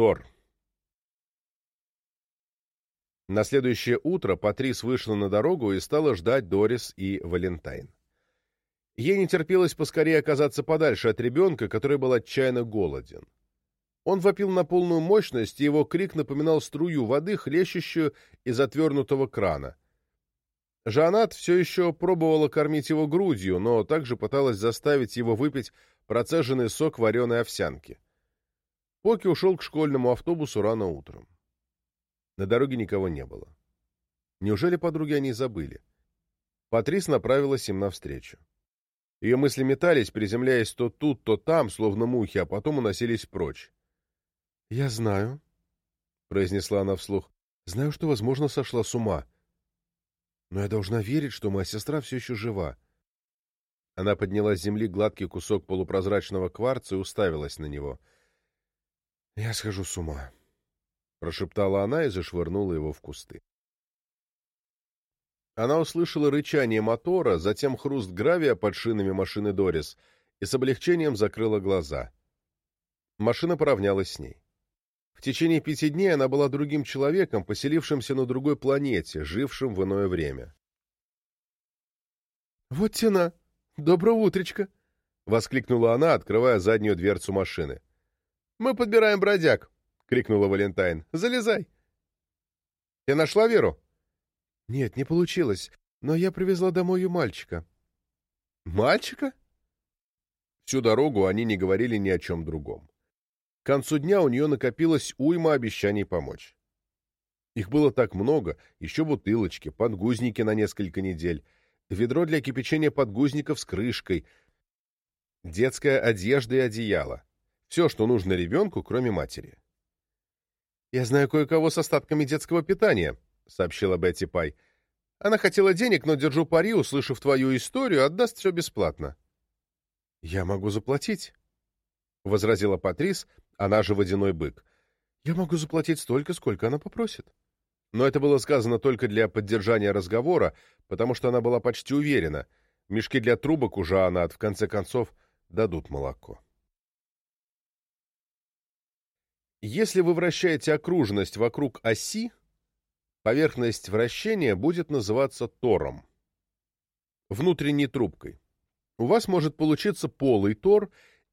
Тор. На следующее утро Патрис вышла на дорогу и стала ждать Дорис и Валентайн. Ей не терпелось поскорее оказаться подальше от ребенка, который был отчаянно голоден. Он вопил на полную мощность, и его крик напоминал струю воды, хлещущую из отвернутого крана. Жанат все еще пробовала кормить его грудью, но также пыталась заставить его выпить процеженный сок вареной овсянки. Поки ушел к школьному автобусу рано утром. На дороге никого не было. Неужели подруги они забыли? Патрис направилась им навстречу. Ее мысли метались, приземляясь то тут, то там, словно мухи, а потом уносились прочь. «Я знаю», — произнесла она вслух, — «знаю, что, возможно, сошла с ума. Но я должна верить, что моя сестра все еще жива». Она подняла с земли гладкий кусок полупрозрачного кварца и уставилась на него. «Я схожу с ума», — прошептала она и зашвырнула его в кусты. Она услышала рычание мотора, затем хруст гравия под шинами машины Дорис и с облегчением закрыла глаза. Машина поравнялась с ней. В течение пяти дней она была другим человеком, поселившимся на другой планете, жившим в иное время. «Вот тена! Доброе утречко!» — воскликнула она, открывая заднюю дверцу машины. «Мы подбираем бродяг!» — крикнула Валентайн. «Залезай!» «Ты нашла Веру?» «Нет, не получилось, но я привезла домой ее мальчика». «Мальчика?» Всю дорогу они не говорили ни о чем другом. К концу дня у нее накопилось уйма обещаний помочь. Их было так много, еще бутылочки, подгузники на несколько недель, ведро для кипячения подгузников с крышкой, детская одежда и одеяло. Все, что нужно ребенку, кроме матери. «Я знаю кое-кого с остатками детского питания», — сообщила Бетти Пай. «Она хотела денег, но держу пари, услышав твою историю, отдаст все бесплатно». «Я могу заплатить», — возразила Патрис, она же водяной бык. «Я могу заплатить столько, сколько она попросит». Но это было сказано только для поддержания разговора, потому что она была почти уверена. Мешки для трубок уже она, в конце концов, дадут молоко. Если вы вращаете окружность вокруг оси, Поверхность вращения будет называться тором, внутренней трубкой. У вас может получиться полый тор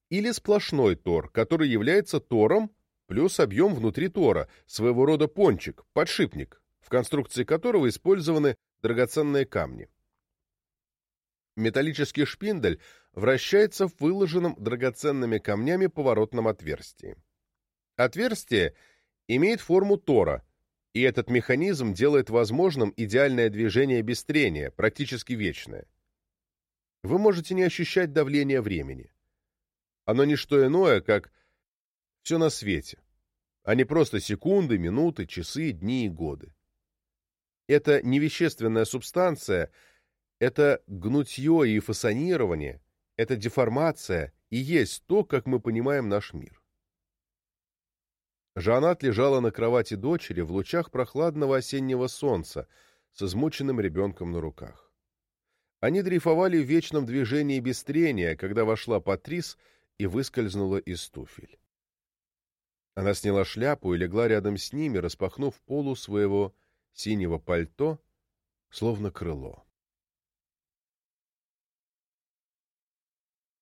или сплошной тор, который является тором плюс объем внутри тора, своего рода пончик, подшипник, в конструкции которого использованы драгоценные камни. Металлический шпиндель вращается в выложенном драгоценными камнями поворотном отверстии. Отверстие имеет форму тора, и этот механизм делает возможным идеальное движение без трения, практически вечное. Вы можете не ощущать давления времени. Оно не что иное, как все на свете, а не просто секунды, минуты, часы, дни и годы. Это невещественная субстанция, это гнутье и фасонирование, это деформация и есть то, как мы понимаем наш мир. Жанат лежала на кровати дочери в лучах прохладного осеннего солнца с измученным ребенком на руках. Они дрейфовали в вечном движении без трения, когда вошла Патрис и выскользнула из туфель. Она сняла шляпу и легла рядом с ними, распахнув полу своего синего пальто, словно крыло.